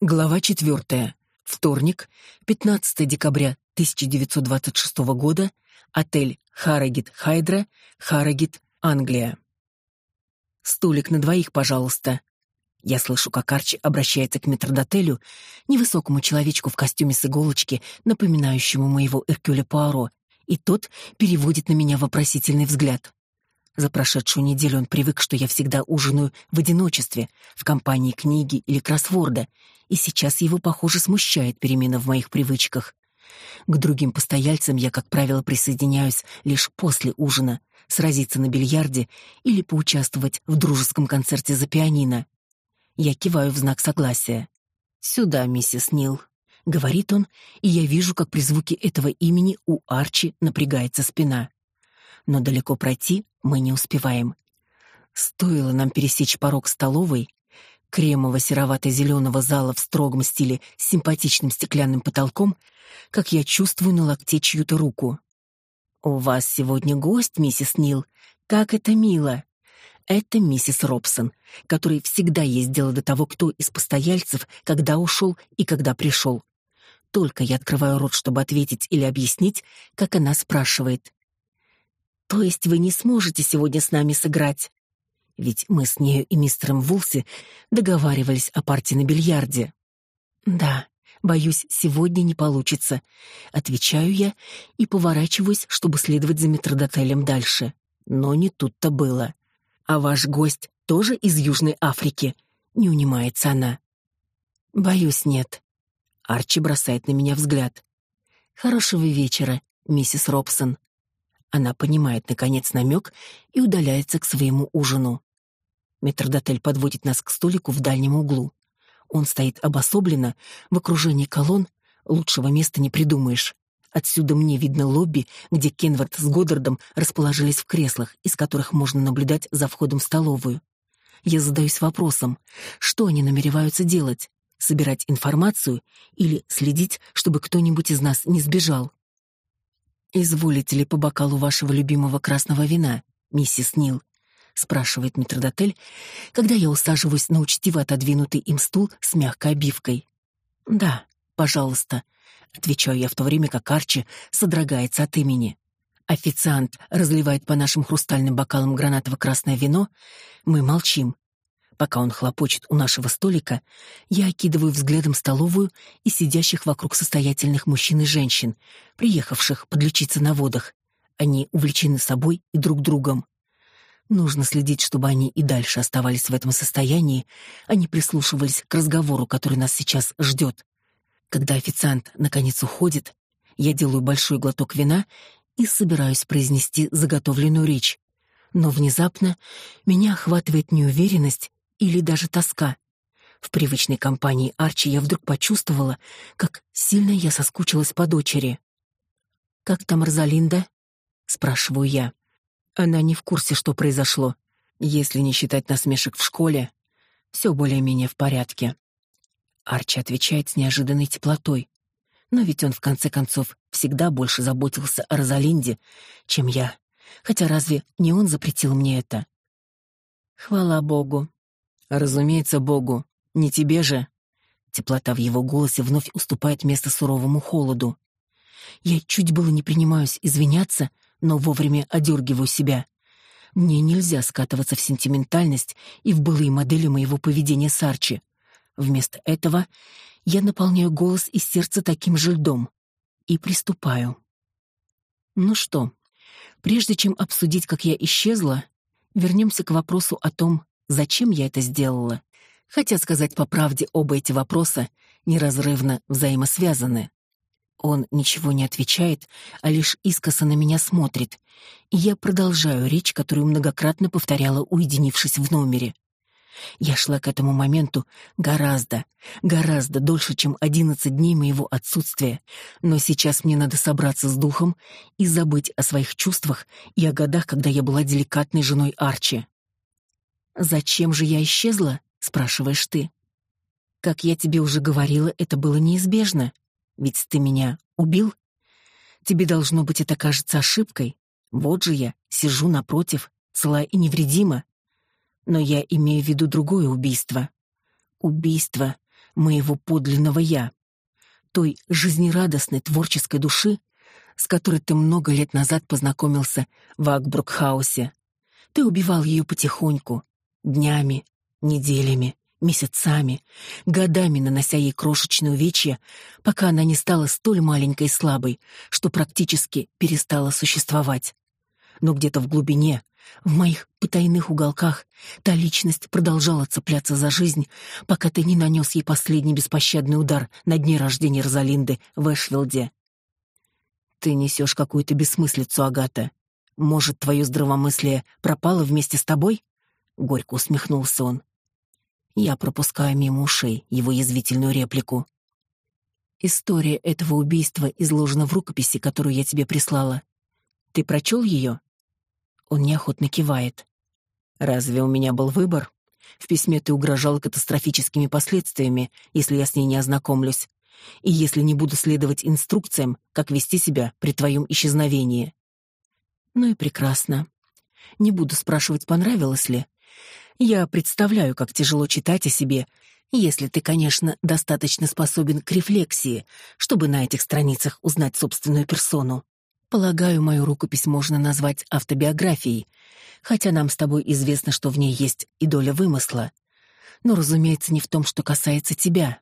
Глава четвертая. Вторник, 15 декабря 1926 года. Отель Харрогит Хайдра, Харрогит, Англия. Столик на двоих, пожалуйста. Я слышу, как Арчи обращается к метрдотелю, невысокому человечку в костюме с иголочки, напоминающему моего Эркюля Пуаро, и тот переводит на меня вопросительный взгляд. За прошедшую неделю он привык, что я всегда ужинаю в одиночестве, в компании книги или кроссворда, и сейчас его, похоже, смущает перемена в моих привычках. К другим постояльцам я, как правило, присоединяюсь лишь после ужина, сразиться на бильярде или поучаствовать в дружеском концерте за пианино. Я киваю в знак согласия. «Сюда, миссис Нил», — говорит он, и я вижу, как при звуке этого имени у Арчи напрягается спина. Но далеко пройти мы не успеваем. Стоило нам пересечь порог столовой, кремово-серовато-зеленого зала в строгом стиле с симпатичным стеклянным потолком, как я чувствую на локте чью-то руку. «У вас сегодня гость, миссис Нил. Как это мило!» Это миссис Робсон, которой всегда дело до того, кто из постояльцев, когда ушел и когда пришел. Только я открываю рот, чтобы ответить или объяснить, как она спрашивает. «То есть вы не сможете сегодня с нами сыграть?» Ведь мы с нею и мистером Вулси договаривались о партии на бильярде. «Да, боюсь, сегодня не получится», — отвечаю я и поворачиваюсь, чтобы следовать за метродотелем дальше. Но не тут-то было. «А ваш гость тоже из Южной Африки?» — не унимается она. «Боюсь, нет». Арчи бросает на меня взгляд. «Хорошего вечера, миссис Робсон». Она понимает, наконец, намек и удаляется к своему ужину. Метрдотель подводит нас к столику в дальнем углу. Он стоит обособленно, в окружении колонн, лучшего места не придумаешь. Отсюда мне видно лобби, где Кенвард с Годдардом расположились в креслах, из которых можно наблюдать за входом в столовую. Я задаюсь вопросом, что они намереваются делать? Собирать информацию или следить, чтобы кто-нибудь из нас не сбежал? «Изволите ли по бокалу вашего любимого красного вина, миссис Нил?» — спрашивает метрдотель, когда я усаживаюсь на учтиво отодвинутый им стул с мягкой обивкой. «Да, пожалуйста», Отвечаю я в то время, как Арчи содрогается от имени. Официант разливает по нашим хрустальным бокалам гранатово-красное вино. Мы молчим. Пока он хлопочет у нашего столика, я окидываю взглядом столовую и сидящих вокруг состоятельных мужчин и женщин, приехавших подлечиться на водах. Они увлечены собой и друг другом. Нужно следить, чтобы они и дальше оставались в этом состоянии, а не прислушивались к разговору, который нас сейчас ждет. Когда официант наконец уходит, я делаю большой глоток вина и собираюсь произнести заготовленную речь. Но внезапно меня охватывает неуверенность или даже тоска. В привычной компании Арчи я вдруг почувствовала, как сильно я соскучилась по дочери. «Как там Розалинда?» — спрашиваю я. Она не в курсе, что произошло. Если не считать насмешек в школе, все более-менее в порядке. Арчи отвечает с неожиданной теплотой. Но ведь он, в конце концов, всегда больше заботился о Розалинде, чем я. Хотя разве не он запретил мне это? Хвала Богу. Разумеется, Богу. Не тебе же. Теплота в его голосе вновь уступает место суровому холоду. Я чуть было не принимаюсь извиняться, но вовремя одергиваю себя. Мне нельзя скатываться в сентиментальность и в былые модели моего поведения с Арчи. Вместо этого я наполняю голос и сердце таким же льдом и приступаю. Ну что, прежде чем обсудить, как я исчезла, вернемся к вопросу о том, зачем я это сделала. Хотя сказать по правде, оба эти вопроса неразрывно взаимосвязаны. Он ничего не отвечает, а лишь искоса на меня смотрит, и я продолжаю речь, которую многократно повторяла, уединившись в номере. Я шла к этому моменту гораздо, гораздо дольше, чем одиннадцать дней моего отсутствия, но сейчас мне надо собраться с духом и забыть о своих чувствах и о годах, когда я была деликатной женой Арчи. «Зачем же я исчезла?» — спрашиваешь ты. «Как я тебе уже говорила, это было неизбежно. Ведь ты меня убил?» Тебе должно быть это кажется ошибкой. Вот же я, сижу напротив, цела и невредима. Но я имею в виду другое убийство. Убийство моего подлинного «я». Той жизнерадостной творческой души, с которой ты много лет назад познакомился в Акбрукхаусе. Ты убивал ее потихоньку, днями, неделями, месяцами, годами нанося ей крошечные увечья, пока она не стала столь маленькой и слабой, что практически перестала существовать. Но где-то в глубине, в моих потайных уголках, та личность продолжала цепляться за жизнь, пока ты не нанес ей последний беспощадный удар на дне рождения Розалинды в Эшвилде. Ты несешь какую-то бессмыслицу, Агата. Может, твое здравомыслие пропало вместе с тобой? Горько усмехнулся он. Я пропускаю мимо ушей его язвительную реплику. История этого убийства изложена в рукописи, которую я тебе прислала. Ты прочел ее? Он неохотно кивает. Разве у меня был выбор? В письме ты угрожал катастрофическими последствиями, если я с ней не ознакомлюсь, и если не буду следовать инструкциям, как вести себя при твоем исчезновении. Ну и прекрасно. Не буду спрашивать, понравилось ли. Я представляю, как тяжело читать о себе, если ты, конечно, достаточно способен к рефлексии, чтобы на этих страницах узнать собственную персону. Полагаю, мою рукопись можно назвать автобиографией, хотя нам с тобой известно, что в ней есть и доля вымысла. Но, разумеется, не в том, что касается тебя.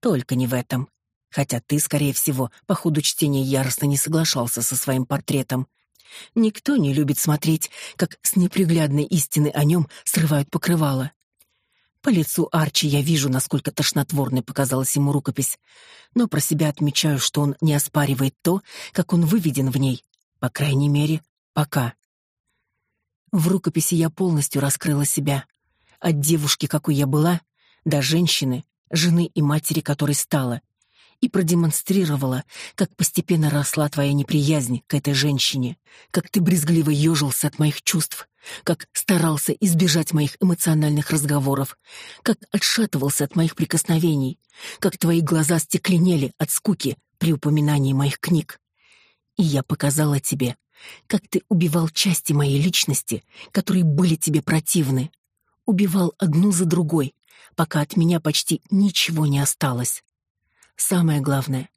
Только не в этом. Хотя ты, скорее всего, по ходу чтения яростно не соглашался со своим портретом. Никто не любит смотреть, как с неприглядной истины о нем срывают покрывало. По лицу Арчи я вижу, насколько тошнотворной показалась ему рукопись, но про себя отмечаю, что он не оспаривает то, как он выведен в ней, по крайней мере, пока. В рукописи я полностью раскрыла себя. От девушки, какой я была, до женщины, жены и матери, которой стала — и продемонстрировала, как постепенно росла твоя неприязнь к этой женщине, как ты брезгливо ежился от моих чувств, как старался избежать моих эмоциональных разговоров, как отшатывался от моих прикосновений, как твои глаза стекленели от скуки при упоминании моих книг. И я показала тебе, как ты убивал части моей личности, которые были тебе противны. Убивал одну за другой, пока от меня почти ничего не осталось. Самое главное,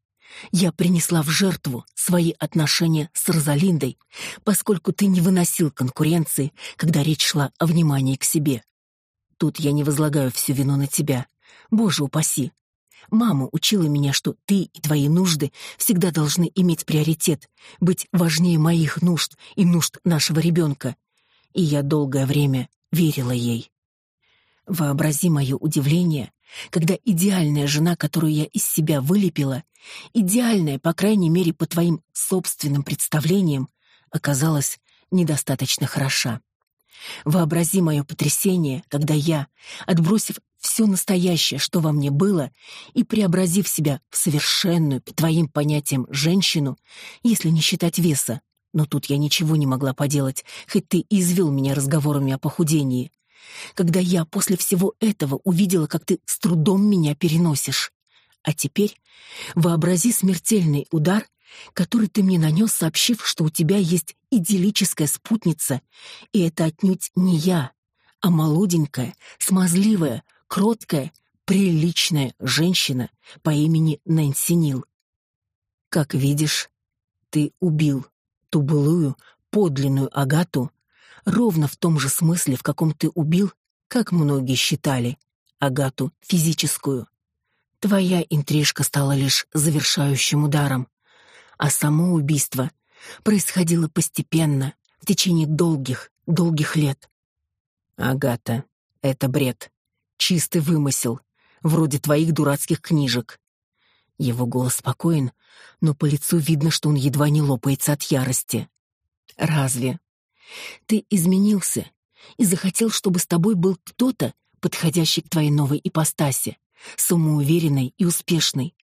я принесла в жертву свои отношения с Розалиндой, поскольку ты не выносил конкуренции, когда речь шла о внимании к себе. Тут я не возлагаю всю вину на тебя. Боже упаси. Мама учила меня, что ты и твои нужды всегда должны иметь приоритет, быть важнее моих нужд и нужд нашего ребенка. И я долгое время верила ей. Вообрази мое удивление, когда идеальная жена, которую я из себя вылепила, идеальная, по крайней мере, по твоим собственным представлениям, оказалась недостаточно хороша. Вообрази мое потрясение, когда я, отбросив все настоящее, что во мне было, и преобразив себя в совершенную, по твоим понятиям, женщину, если не считать веса, но тут я ничего не могла поделать, хоть ты и извел меня разговорами о похудении, когда я после всего этого увидела, как ты с трудом меня переносишь. А теперь вообрази смертельный удар, который ты мне нанес, сообщив, что у тебя есть идиллическая спутница, и это отнюдь не я, а молоденькая, смазливая, кроткая, приличная женщина по имени Нэнси Нил. Как видишь, ты убил ту былую, подлинную Агату, ровно в том же смысле, в каком ты убил, как многие считали, Агату физическую. Твоя интрижка стала лишь завершающим ударом, а само убийство происходило постепенно, в течение долгих, долгих лет. Агата, это бред, чистый вымысел, вроде твоих дурацких книжек. Его голос спокоен, но по лицу видно, что он едва не лопается от ярости. Разве ты изменился и захотел, чтобы с тобой был кто-то, подходящий к твоей новой ипостаси, самоуверенной и успешной.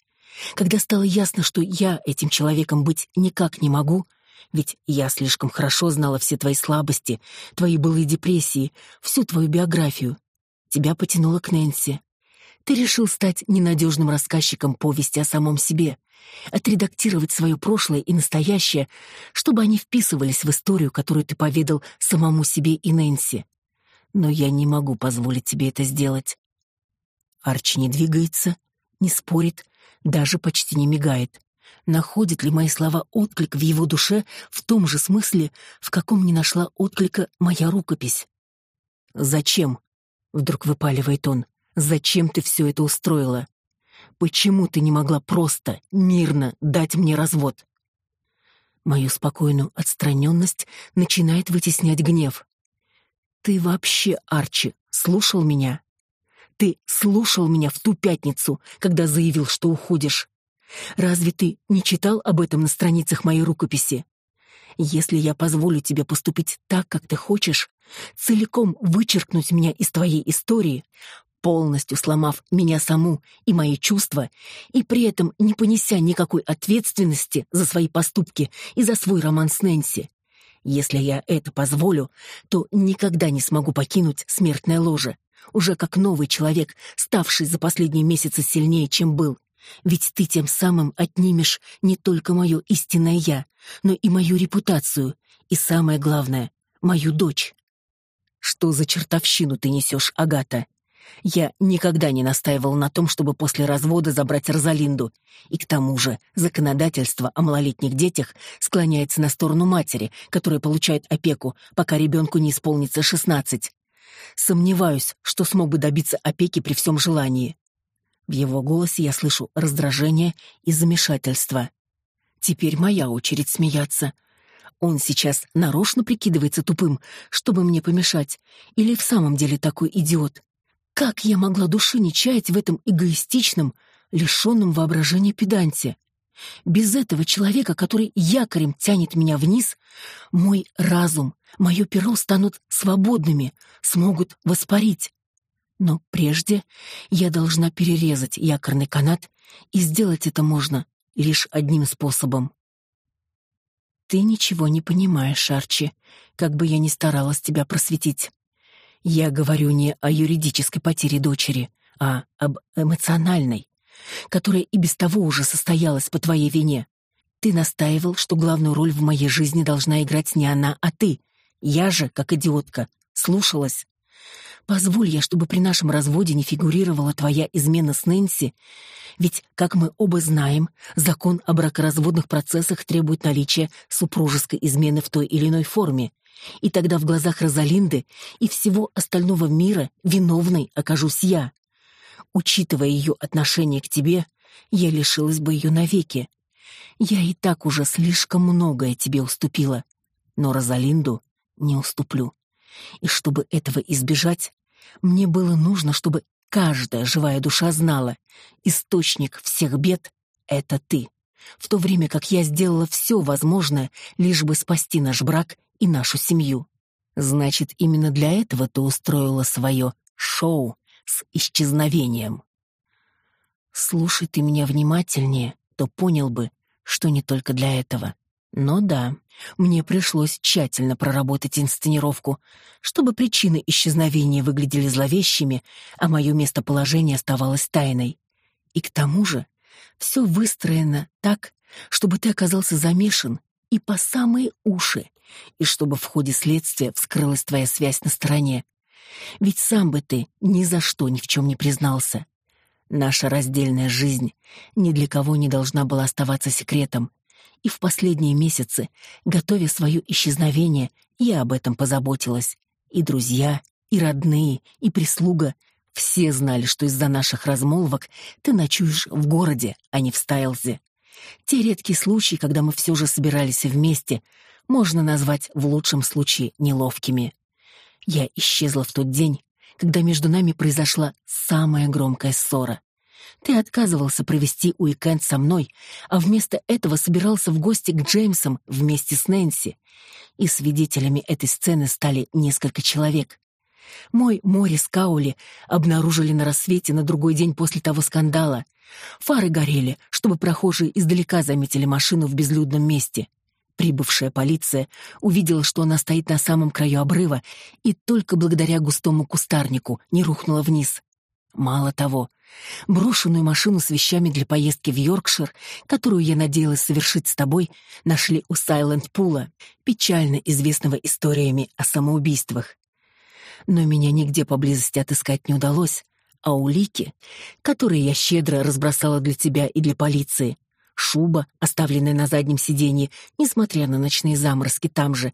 Когда стало ясно, что я этим человеком быть никак не могу, ведь я слишком хорошо знала все твои слабости, твои былые депрессии, всю твою биографию, тебя потянуло к Нэнси. Ты решил стать ненадежным рассказчиком повести о самом себе, отредактировать свое прошлое и настоящее, чтобы они вписывались в историю, которую ты поведал самому себе и Нэнси. Но я не могу позволить тебе это сделать. Арчи не двигается, не спорит, даже почти не мигает. Находят ли мои слова отклик в его душе в том же смысле, в каком не нашла отклика моя рукопись? «Зачем?» — вдруг выпаливает он. «Зачем ты все это устроила? Почему ты не могла просто, мирно дать мне развод?» Мою спокойную отстраненность начинает вытеснять гнев. «Ты вообще, Арчи, слушал меня? Ты слушал меня в ту пятницу, когда заявил, что уходишь? Разве ты не читал об этом на страницах моей рукописи? Если я позволю тебе поступить так, как ты хочешь, целиком вычеркнуть меня из твоей истории, полностью сломав меня саму и мои чувства, и при этом не понеся никакой ответственности за свои поступки и за свой роман с Нэнси. Если я это позволю, то никогда не смогу покинуть смертное ложе, уже как новый человек, ставший за последние месяцы сильнее, чем был. Ведь ты тем самым отнимешь не только мое истинное «я», но и мою репутацию, и самое главное — мою дочь. Что за чертовщину ты несешь, Агата? Я никогда не настаивал на том, чтобы после развода забрать Розалинду. И к тому же законодательство о малолетних детях склоняется на сторону матери, которая получает опеку, пока ребенку не исполнится шестнадцать. Сомневаюсь, что смог бы добиться опеки при всем желании. В его голосе я слышу раздражение и замешательство. Теперь моя очередь смеяться. Он сейчас нарочно прикидывается тупым, чтобы мне помешать, или в самом деле такой идиот? Как я могла души не чаять в этом эгоистичном, лишенном воображения педанте? Без этого человека, который якорем тянет меня вниз, мой разум, мое перо станут свободными, смогут воспарить. Но прежде я должна перерезать якорный канат, и сделать это можно лишь одним способом. Ты ничего не понимаешь, Арчи, как бы я ни старалась тебя просветить. Я говорю не о юридической потере дочери, а об эмоциональной, которая и без того уже состоялась по твоей вине. Ты настаивал, что главную роль в моей жизни должна играть не она, а ты. Я же, как идиотка, слушалась. Позволь я, чтобы при нашем разводе не фигурировала твоя измена с Нэнси, ведь, как мы оба знаем, закон о бракоразводных процессах требует наличия супружеской измены в той или иной форме, и тогда в глазах Розалинды и всего остального мира виновной окажусь я. Учитывая ее отношение к тебе, я лишилась бы ее навеки. Я и так уже слишком многое тебе уступила, но Розалинду не уступлю. И чтобы этого избежать, мне было нужно, чтобы каждая живая душа знала, источник всех бед — это ты, в то время как я сделала все возможное, лишь бы спасти наш брак и нашу семью. Значит, именно для этого ты устроила свое шоу с исчезновением. Слушай ты меня внимательнее, то понял бы, что не только для этого. Но да, мне пришлось тщательно проработать инсценировку, чтобы причины исчезновения выглядели зловещими, а мое местоположение оставалось тайной. И к тому же все выстроено так, чтобы ты оказался замешан и по самые уши, и чтобы в ходе следствия вскрылась твоя связь на стороне. Ведь сам бы ты ни за что ни в чем не признался. Наша раздельная жизнь ни для кого не должна была оставаться секретом, и в последние месяцы, готовя свое исчезновение, я об этом позаботилась. И друзья, и родные, и прислуга — все знали, что из-за наших размолвок ты ночуешь в городе, а не в Стайлзе. Те редкие случаи, когда мы все же собирались вместе, можно назвать в лучшем случае неловкими. Я исчезла в тот день, когда между нами произошла самая громкая ссора. Ты отказывался провести уикенд со мной, а вместо этого собирался в гости к Джеймсам вместе с Нэнси. И свидетелями этой сцены стали несколько человек. Мой Морис Каули обнаружили на рассвете на другой день после того скандала. Фары горели, чтобы прохожие издалека заметили машину в безлюдном месте. Прибывшая полиция увидела, что она стоит на самом краю обрыва, и только благодаря густому кустарнику не рухнула вниз. Мало того, брошенную машину с вещами для поездки в Йоркшир, которую я надеялась совершить с тобой, нашли у Сайленд-Пула, печально известного историями о самоубийствах. Но меня нигде поблизости отыскать не удалось, а улики, которые я щедро разбросала для тебя и для полиции, шуба, оставленная на заднем сиденье, несмотря на ночные заморозки там же,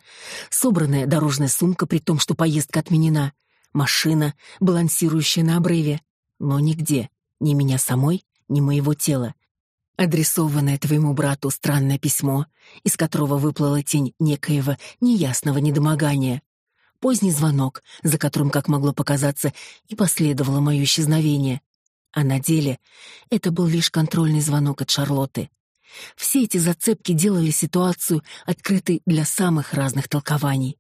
собранная дорожная сумка, при том, что поездка отменена, машина, балансирующая на обрыве, но нигде, ни меня самой, ни моего тела. Адресованное твоему брату странное письмо, из которого выплыла тень некоего неясного недомогания. Поздний звонок, за которым, как могло показаться, и последовало мое исчезновение. А на деле это был лишь контрольный звонок от Шарлотты. Все эти зацепки делали ситуацию открытой для самых разных толкований.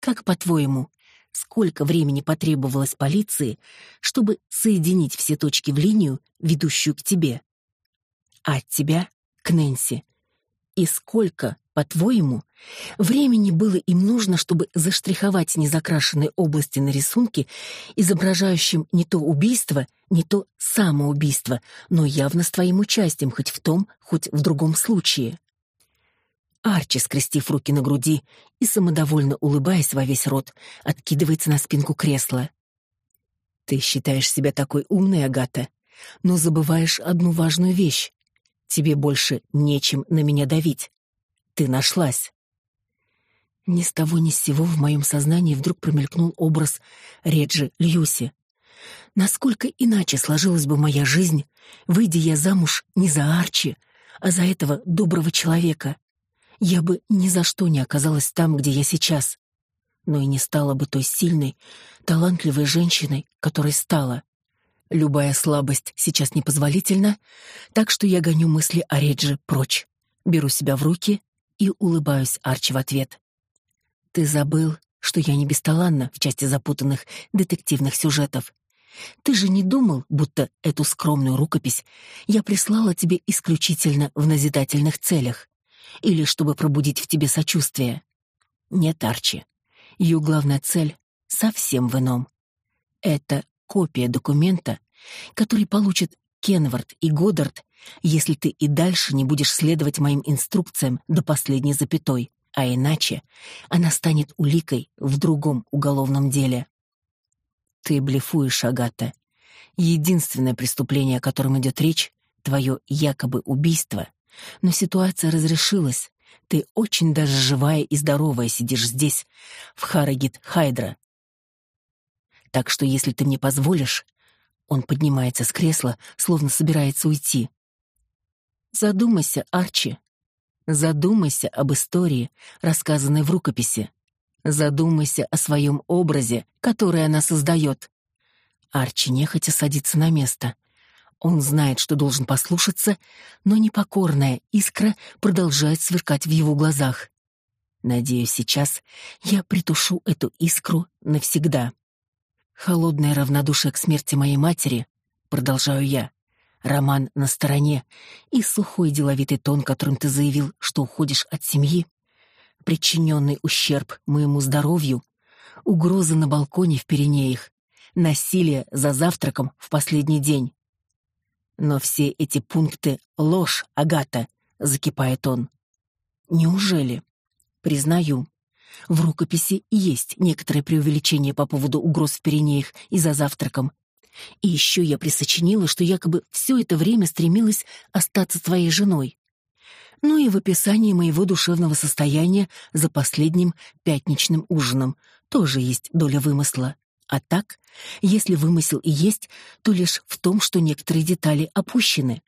Как, по-твоему, сколько времени потребовалось полиции, чтобы соединить все точки в линию, ведущую к тебе. А от тебя к Нэнси. И сколько, по-твоему, времени было им нужно, чтобы заштриховать незакрашенные области на рисунке, изображающем не то убийство, не то самоубийство, но явно с твоим участием хоть в том, хоть в другом случае? Арчи, скрестив руки на груди и самодовольно улыбаясь во весь рот, откидывается на спинку кресла. Ты считаешь себя такой умной, Агата, но забываешь одну важную вещь. Тебе больше нечем на меня давить. Ты нашлась. Ни с того ни с сего в моем сознании вдруг промелькнул образ Реджи Льюси. Насколько иначе сложилась бы моя жизнь, выйдя я замуж не за Арчи, а за этого доброго человека, я бы ни за что не оказалась там, где я сейчас, но и не стала бы той сильной, талантливой женщиной, которой стала. Любая слабость сейчас непозволительна, так что я гоню мысли о Редже прочь, беру себя в руки и улыбаюсь Арчи в ответ. Ты забыл, что я не бесталанна в части запутанных детективных сюжетов. Ты же не думал, будто эту скромную рукопись я прислала тебе исключительно в назидательных целях или чтобы пробудить в тебе сочувствие. Нет, Арчи. Ее главная цель совсем в ином. Это копия документа, который получат Кенвард и Годдард, если ты и дальше не будешь следовать моим инструкциям до последней запятой, а иначе она станет уликой в другом уголовном деле. Ты блефуешь, Агата. Единственное преступление, о котором идет речь, твое якобы убийство, но ситуация разрешилась. Ты очень даже живая и здоровая сидишь здесь, в Харагит Хайдра. Так что если ты мне позволишь, он поднимается с кресла, словно собирается уйти. Задумайся, Арчи. Задумайся об истории, рассказанной в рукописи. Задумайся о своем образе, который она создает. Арчи нехотя садится на место. Он знает, что должен послушаться, но непокорная искра продолжает сверкать в его глазах. Надеюсь, сейчас я притушу эту искру навсегда. Холодное равнодушие к смерти моей матери, продолжаю я. Роман на стороне и сухой деловитый тон, которым ты заявил, что уходишь от семьи, причиненный ущерб моему здоровью, угрозы на балконе в Пиренеях, насилие за завтраком в последний день. Но все эти пункты — ложь, Агата, — закипает он. Неужели? Признаю. В рукописи есть некоторое преувеличение по поводу угроз в Пиренеях и за завтраком. И еще я присочинила, что якобы все это время стремилась остаться твоей женой. Ну и в описании моего душевного состояния за последним пятничным ужином тоже есть доля вымысла. А так, если вымысел и есть, то лишь в том, что некоторые детали опущены.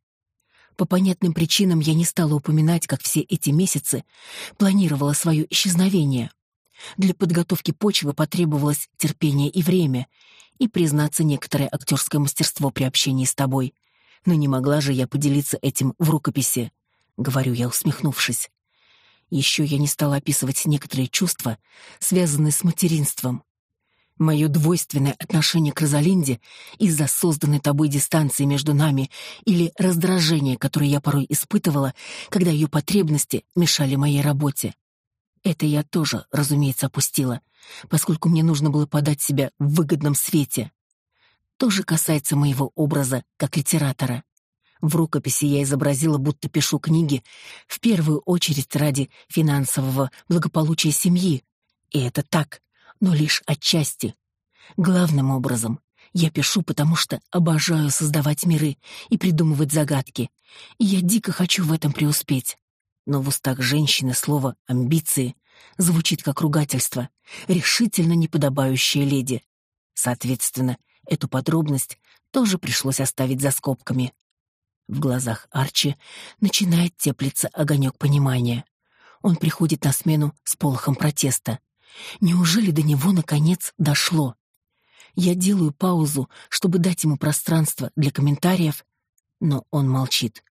По понятным причинам я не стала упоминать, как все эти месяцы планировала свое исчезновение. Для подготовки почвы потребовалось терпение и время, и, признаться, некоторое актерское мастерство при общении с тобой. Но не могла же я поделиться этим в рукописи, — говорю я, усмехнувшись. Еще я не стала описывать некоторые чувства, связанные с материнством. Мое двойственное отношение к Розалинде из-за созданной тобой дистанции между нами или раздражение, которое я порой испытывала, когда ее потребности мешали моей работе. Это я тоже, разумеется, опустила, поскольку мне нужно было подать себя в выгодном свете. тоже касается моего образа как литератора. В рукописи я изобразила, будто пишу книги в первую очередь ради финансового благополучия семьи. И это так, но лишь отчасти. Главным образом я пишу, потому что обожаю создавать миры и придумывать загадки, и я дико хочу в этом преуспеть. Но в устах женщины слово «амбиции» звучит как ругательство, решительно неподобающее леди. Соответственно, эту подробность тоже пришлось оставить за скобками. В глазах Арчи начинает теплиться огонек понимания. Он приходит на смену с полохом протеста. Неужели до него, наконец, дошло? Я делаю паузу, чтобы дать ему пространство для комментариев, но он молчит.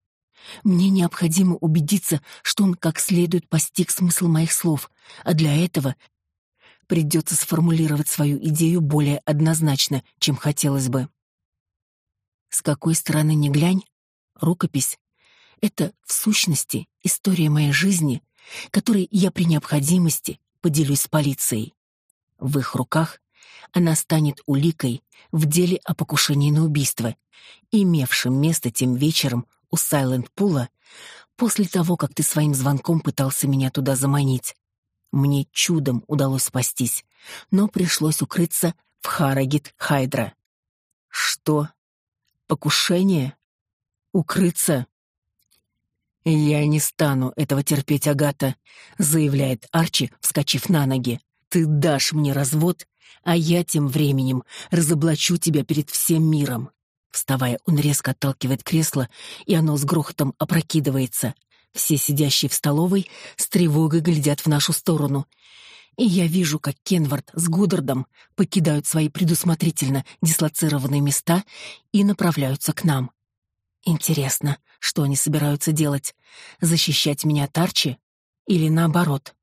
Мне необходимо убедиться, что он как следует постиг смысл моих слов, а для этого придется сформулировать свою идею более однозначно, чем хотелось бы. С какой стороны ни глянь, рукопись — это, в сущности, история моей жизни, которой я при необходимости поделюсь с полицией. В их руках она станет уликой в деле о покушении на убийство, имевшем место тем вечером у Сайленд-Пула после того, как ты своим звонком пытался меня туда заманить. Мне чудом удалось спастись, но пришлось укрыться в Харагит-Хайдра. Что? Покушение? Укрыться? «Я не стану этого терпеть, Агата», — заявляет Арчи, вскочив на ноги. «Ты дашь мне развод, а я тем временем разоблачу тебя перед всем миром». Вставая, он резко отталкивает кресло, и оно с грохотом опрокидывается. Все сидящие в столовой с тревогой глядят в нашу сторону. И я вижу, как Кенвард с Гудардом покидают свои предусмотрительно дислоцированные места и направляются к нам. Интересно, что они собираются делать? Защищать меня от Арчи? Или наоборот?